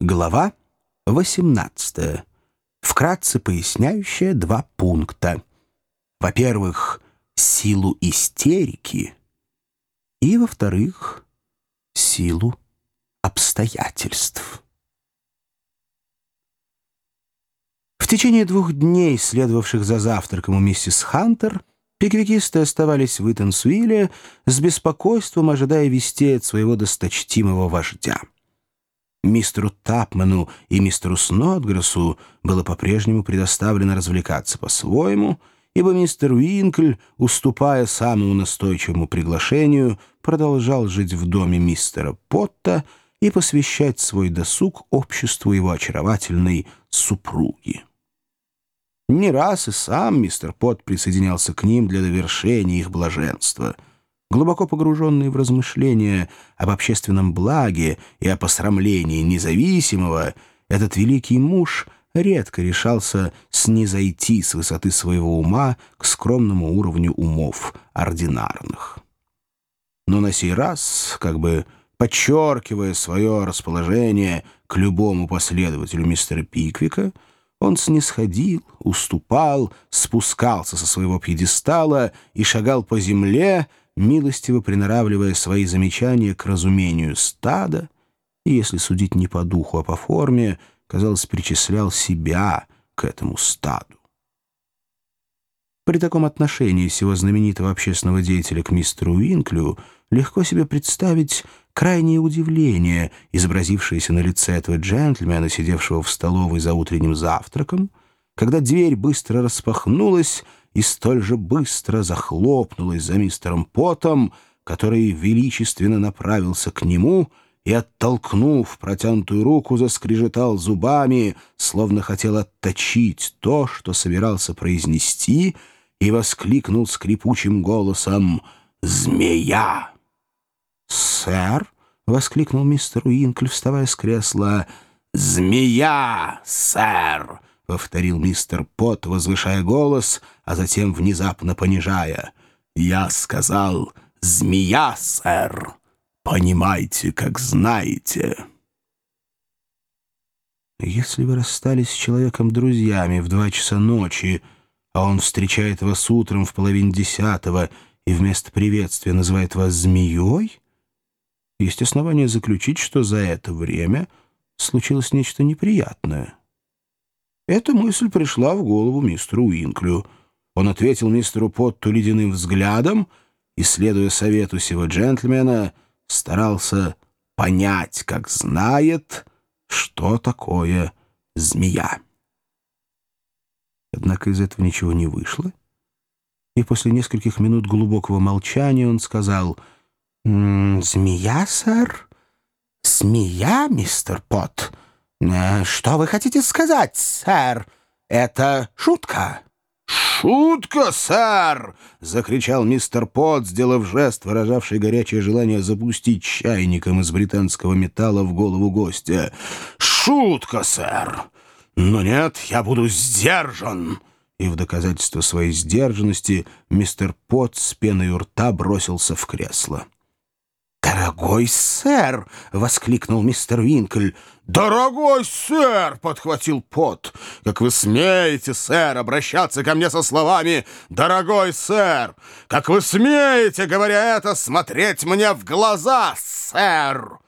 Глава 18. Вкратце поясняющая два пункта. Во-первых, силу истерики и, во-вторых, силу обстоятельств. В течение двух дней, следовавших за завтраком у миссис Хантер, пиквикисты оставались в Итансуиле с беспокойством, ожидая вести от своего досточтимого вождя. Мистеру Тапману и мистеру Снотгрессу было по-прежнему предоставлено развлекаться по-своему, ибо мистер Уинкль, уступая самому настойчивому приглашению, продолжал жить в доме мистера Потта и посвящать свой досуг обществу его очаровательной супруги. Не раз и сам мистер Пот присоединялся к ним для довершения их блаженства — Глубоко погруженный в размышления об общественном благе и о посрамлении независимого, этот великий муж редко решался снизойти с высоты своего ума к скромному уровню умов ординарных. Но на сей раз, как бы подчеркивая свое расположение к любому последователю мистера Пиквика, он снисходил, уступал, спускался со своего пьедестала и шагал по земле, милостиво приноравливая свои замечания к разумению стада, и, если судить не по духу, а по форме, казалось, причислял себя к этому стаду. При таком отношении всего знаменитого общественного деятеля к мистеру Уинклю легко себе представить крайнее удивление, изобразившееся на лице этого джентльмена, сидевшего в столовой за утренним завтраком, когда дверь быстро распахнулась, и столь же быстро захлопнулась за мистером Потом, который величественно направился к нему и, оттолкнув протянутую руку, заскрежетал зубами, словно хотел отточить то, что собирался произнести, и воскликнул скрипучим голосом «Змея!» «Сэр!» — воскликнул мистер Уинкль, вставая с кресла. «Змея, сэр!» — повторил мистер Пот, возвышая голос, а затем внезапно понижая. «Я сказал «змея, сэр». Понимаете, как знаете». Если вы расстались с человеком друзьями в два часа ночи, а он встречает вас утром в половине десятого и вместо приветствия называет вас змеей, есть основания заключить, что за это время случилось нечто неприятное. Эта мысль пришла в голову мистеру Уинклю. Он ответил мистеру Потту ледяным взглядом и, следуя совету сего джентльмена, старался понять, как знает, что такое змея. Однако из этого ничего не вышло, и после нескольких минут глубокого молчания он сказал «Змея, сэр? Змея, мистер Пот?» Э, «Что вы хотите сказать, сэр? Это шутка?» «Шутка, сэр!» — закричал мистер Пот, сделав жест, выражавший горячее желание запустить чайником из британского металла в голову гостя. «Шутка, сэр! Но нет, я буду сдержан!» И в доказательство своей сдержанности мистер Пот с пеной у рта бросился в кресло. «Дорогой сэр!» — воскликнул мистер Винкль. «Дорогой сэр!» — подхватил Пот. «Как вы смеете, сэр, обращаться ко мне со словами «Дорогой сэр!» Как вы смеете, говоря это, смотреть мне в глаза, сэр!»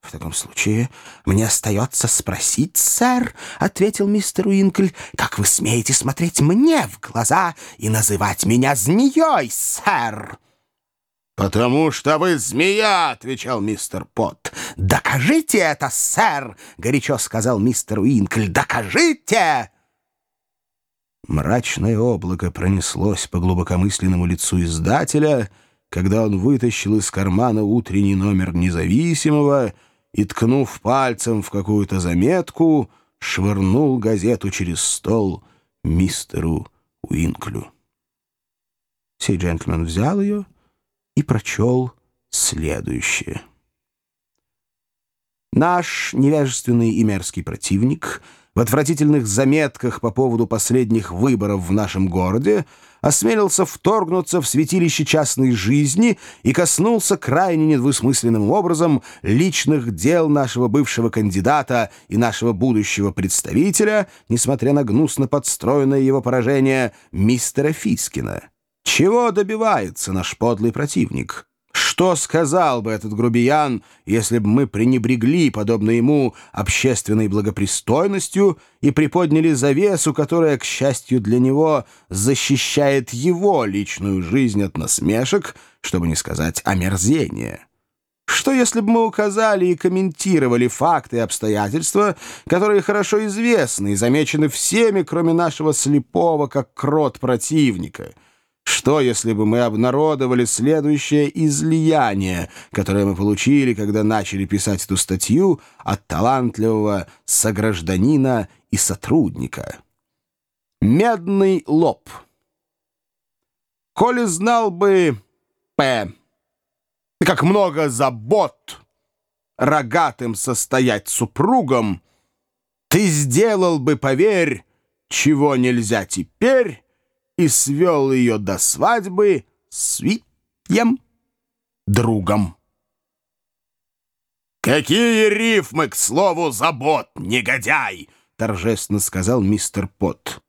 «В таком случае мне остается спросить, сэр», — ответил мистер Уинкль, «как вы смеете смотреть мне в глаза и называть меня змеей, сэр?» «Потому что вы змея!» — отвечал мистер Пот. «Докажите это, сэр!» — горячо сказал мистер Уинкль. «Докажите!» Мрачное облако пронеслось по глубокомысленному лицу издателя, когда он вытащил из кармана утренний номер «Независимого» и, ткнув пальцем в какую-то заметку, швырнул газету через стол мистеру Уинклю. Сей джентльмен взял ее — и прочел следующее. Наш невежественный и мерзкий противник в отвратительных заметках по поводу последних выборов в нашем городе осмелился вторгнуться в святилище частной жизни и коснулся крайне недвусмысленным образом личных дел нашего бывшего кандидата и нашего будущего представителя, несмотря на гнусно подстроенное его поражение, мистера Фискина. Чего добивается наш подлый противник? Что сказал бы этот грубиян, если бы мы пренебрегли, подобно ему, общественной благопристойностью и приподняли завесу, которая, к счастью для него, защищает его личную жизнь от насмешек, чтобы не сказать омерзения? Что если бы мы указали и комментировали факты и обстоятельства, которые хорошо известны и замечены всеми, кроме нашего слепого, как крот противника — что, если бы мы обнародовали следующее излияние, которое мы получили, когда начали писать эту статью от талантливого согражданина и сотрудника? Медный лоб. Коли знал бы, П, как много забот рогатым состоять супругом, ты сделал бы, поверь, чего нельзя теперь, и свел ее до свадьбы с Витьем другом. «Какие рифмы, к слову, забот, негодяй!» — торжественно сказал мистер Пот.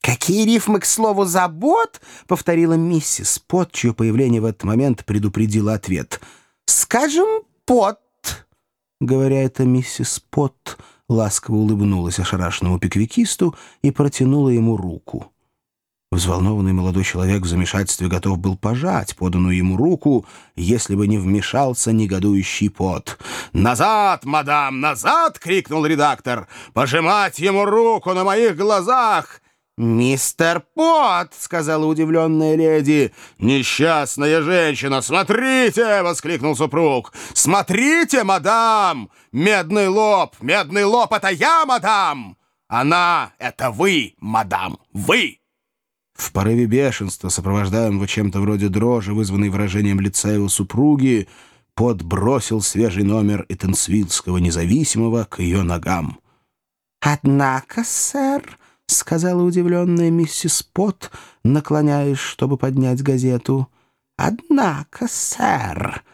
«Какие рифмы, к слову, забот?» — повторила миссис Пот, чье появление в этот момент предупредило ответ. «Скажем, Пот». Говоря это, миссис Пот ласково улыбнулась ошарашенному пиквикисту и протянула ему руку. Взволнованный молодой человек в замешательстве готов был пожать поданную ему руку, если бы не вмешался негодующий пот. «Назад, мадам, назад!» — крикнул редактор. «Пожимать ему руку на моих глазах!» «Мистер Пот!» — сказала удивленная леди. «Несчастная женщина! Смотрите!» — воскликнул супруг. «Смотрите, мадам! Медный лоб! Медный лоб — это я, мадам! Она — это вы, мадам! Вы!» В порыве бешенства, сопровождаемого чем-то вроде дрожи, вызванной выражением лица его супруги, Пот бросил свежий номер Этенсвиллского независимого к ее ногам. «Однако, сэр», — сказала удивленная миссис Пот, наклоняясь, чтобы поднять газету, «однако, сэр».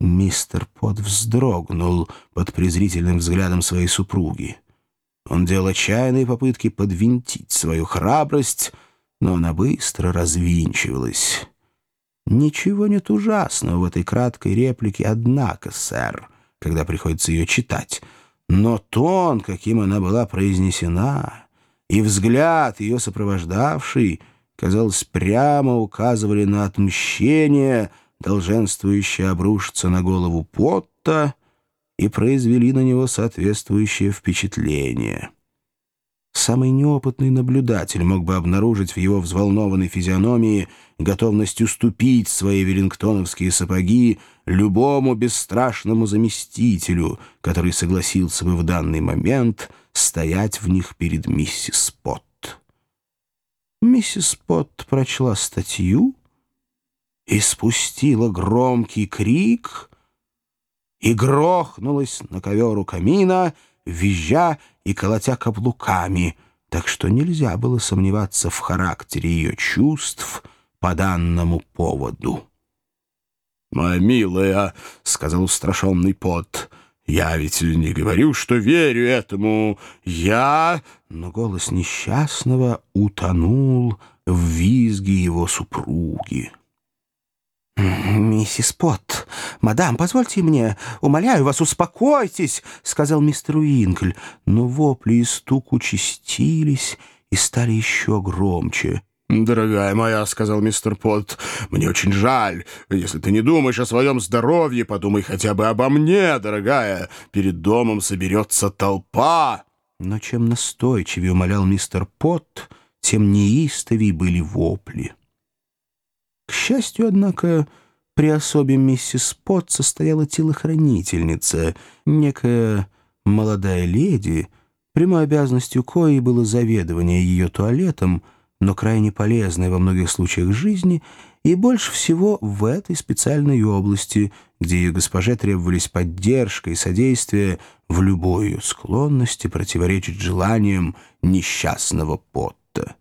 Мистер Пот вздрогнул под презрительным взглядом своей супруги. Он делал отчаянные попытки подвинтить свою храбрость — но она быстро развинчивалась. Ничего нет ужасного в этой краткой реплике, однако, сэр, когда приходится ее читать. Но тон, каким она была произнесена, и взгляд ее сопровождавший, казалось, прямо указывали на отмщение, долженствующее обрушиться на голову Потта, и произвели на него соответствующее впечатление. Самый неопытный наблюдатель мог бы обнаружить в его взволнованной физиономии готовность уступить свои веллингтоновские сапоги любому бесстрашному заместителю, который согласился бы в данный момент стоять в них перед миссис Пот. Миссис Пот прочла статью и спустила громкий крик и грохнулась на ковер у камина, визжа и колотя каблуками, так что нельзя было сомневаться в характере ее чувств по данному поводу. «Моя милая», — сказал устрашенный пот, — «я ведь не говорю, что верю этому. Я...» Но голос несчастного утонул в визге его супруги. «Миссис Пот, мадам, позвольте мне, умоляю вас, успокойтесь», — сказал мистер Уинкль, но вопли и стук участились и стали еще громче. «Дорогая моя», — сказал мистер Пот, — «мне очень жаль. Если ты не думаешь о своем здоровье, подумай хотя бы обо мне, дорогая. Перед домом соберется толпа». Но чем настойчивее умолял мистер Пот, тем неистовей были вопли. К счастью, однако, при особе миссис Пот состояла телохранительница, некая молодая леди, прямой обязанностью коей было заведование ее туалетом, но крайне полезной во многих случаях жизни и больше всего в этой специальной области, где ее госпоже требовались поддержка и содействие в любой ее склонности противоречить желаниям несчастного Потта.